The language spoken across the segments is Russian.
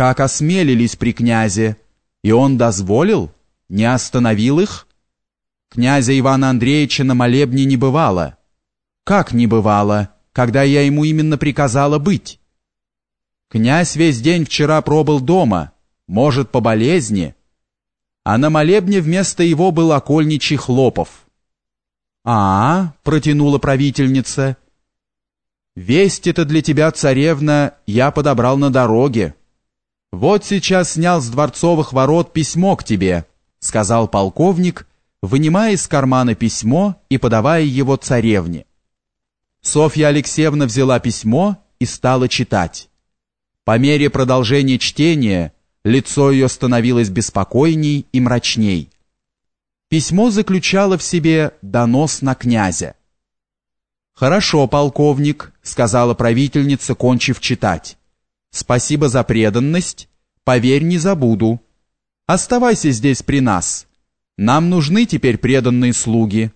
как осмелились при князе, и он дозволил, не остановил их? Князя Ивана Андреевича на молебне не бывало. Как не бывало, когда я ему именно приказала быть? Князь весь день вчера пробыл дома, может, по болезни, а на молебне вместо его был окольничий Хлопов. «А, — протянула правительница, — весть это для тебя, царевна, я подобрал на дороге. Вот сейчас снял с дворцовых ворот письмо к тебе, — сказал полковник, вынимая из кармана письмо и подавая его царевне. Софья Алексеевна взяла письмо и стала читать. По мере продолжения чтения лицо ее становилось беспокойней и мрачней. Письмо заключало в себе донос на князя. «Хорошо, полковник», — сказала правительница, кончив читать. «Спасибо за преданность. Поверь, не забуду. Оставайся здесь при нас. Нам нужны теперь преданные слуги.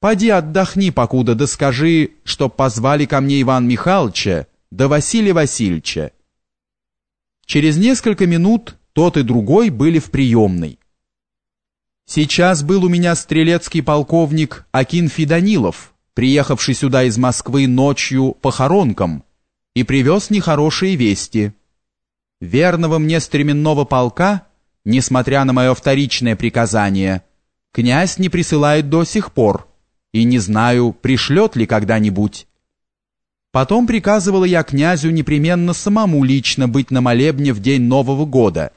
Поди отдохни, покуда да скажи, чтоб позвали ко мне Иван Михайловича да Василия Васильевича». Через несколько минут тот и другой были в приемной. Сейчас был у меня стрелецкий полковник Акин Фиданилов, приехавший сюда из Москвы ночью похоронкам, и привез нехорошие вести. Верного мне стременного полка, несмотря на мое вторичное приказание, князь не присылает до сих пор, и не знаю, пришлет ли когда-нибудь. Потом приказывала я князю непременно самому лично быть на молебне в день Нового года,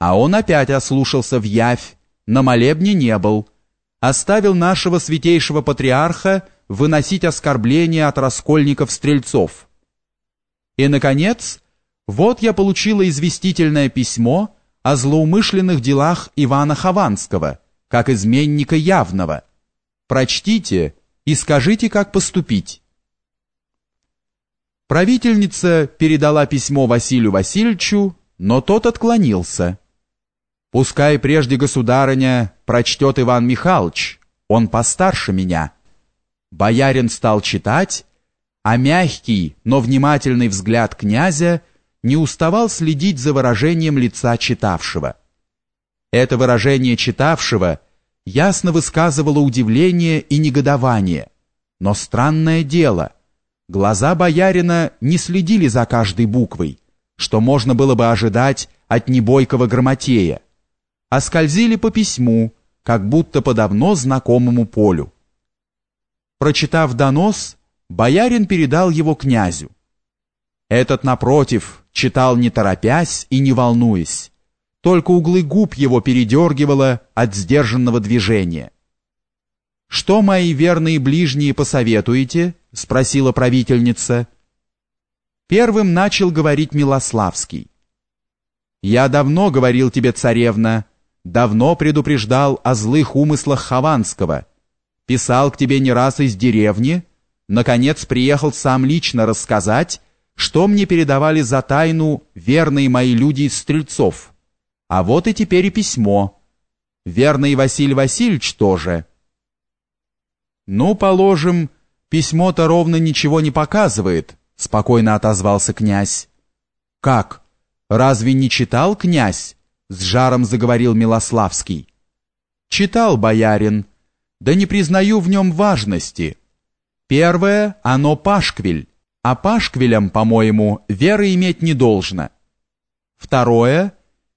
а он опять ослушался в явь, на молебне не был, оставил нашего святейшего патриарха выносить оскорбления от раскольников-стрельцов. И, наконец, вот я получила известительное письмо о злоумышленных делах Ивана Хованского, как изменника явного. Прочтите и скажите, как поступить. Правительница передала письмо Василию Васильевичу, но тот отклонился. Пускай прежде государыня прочтет Иван Михайлович, он постарше меня. Боярин стал читать, а мягкий, но внимательный взгляд князя не уставал следить за выражением лица читавшего. Это выражение читавшего ясно высказывало удивление и негодование, но странное дело, глаза боярина не следили за каждой буквой, что можно было бы ожидать от небойкого грамотея а скользили по письму, как будто по давно знакомому полю. Прочитав донос, боярин передал его князю. Этот, напротив, читал не торопясь и не волнуясь, только углы губ его передергивало от сдержанного движения. «Что, мои верные ближние, посоветуете?» — спросила правительница. Первым начал говорить Милославский. «Я давно говорил тебе, царевна, давно предупреждал о злых умыслах Хованского, писал к тебе не раз из деревни, наконец приехал сам лично рассказать, что мне передавали за тайну верные мои люди из Стрельцов. А вот и теперь и письмо. Верный Василий Васильевич тоже. Ну, положим, письмо-то ровно ничего не показывает, спокойно отозвался князь. Как? Разве не читал князь? с жаром заговорил Милославский. Читал боярин, да не признаю в нем важности. Первое, оно пашквиль, а пашквилям, по-моему, веры иметь не должно. Второе,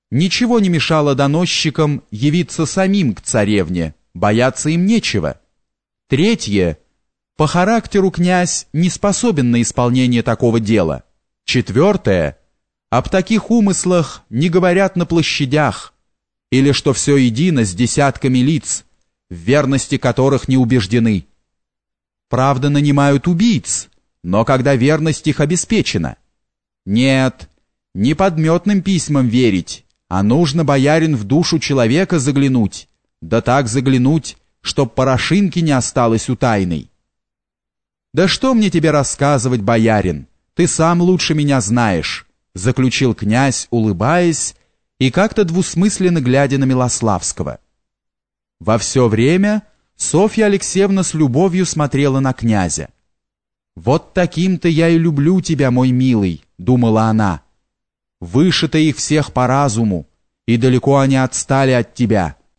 ничего не мешало доносчикам явиться самим к царевне, бояться им нечего. Третье, по характеру князь не способен на исполнение такого дела. Четвертое, об таких умыслах не говорят на площадях, или что все едино с десятками лиц, в верности которых не убеждены. Правда, нанимают убийц, но когда верность их обеспечена. Нет, не подметным письмам верить, а нужно, боярин, в душу человека заглянуть, да так заглянуть, чтоб порошинки не осталось у тайной. Да что мне тебе рассказывать, боярин, ты сам лучше меня знаешь, заключил князь, улыбаясь и как-то двусмысленно глядя на Милославского. Во все время Софья Алексеевна с любовью смотрела на князя. «Вот таким-то я и люблю тебя, мой милый», — думала она. выше ты их всех по разуму, и далеко они отстали от тебя.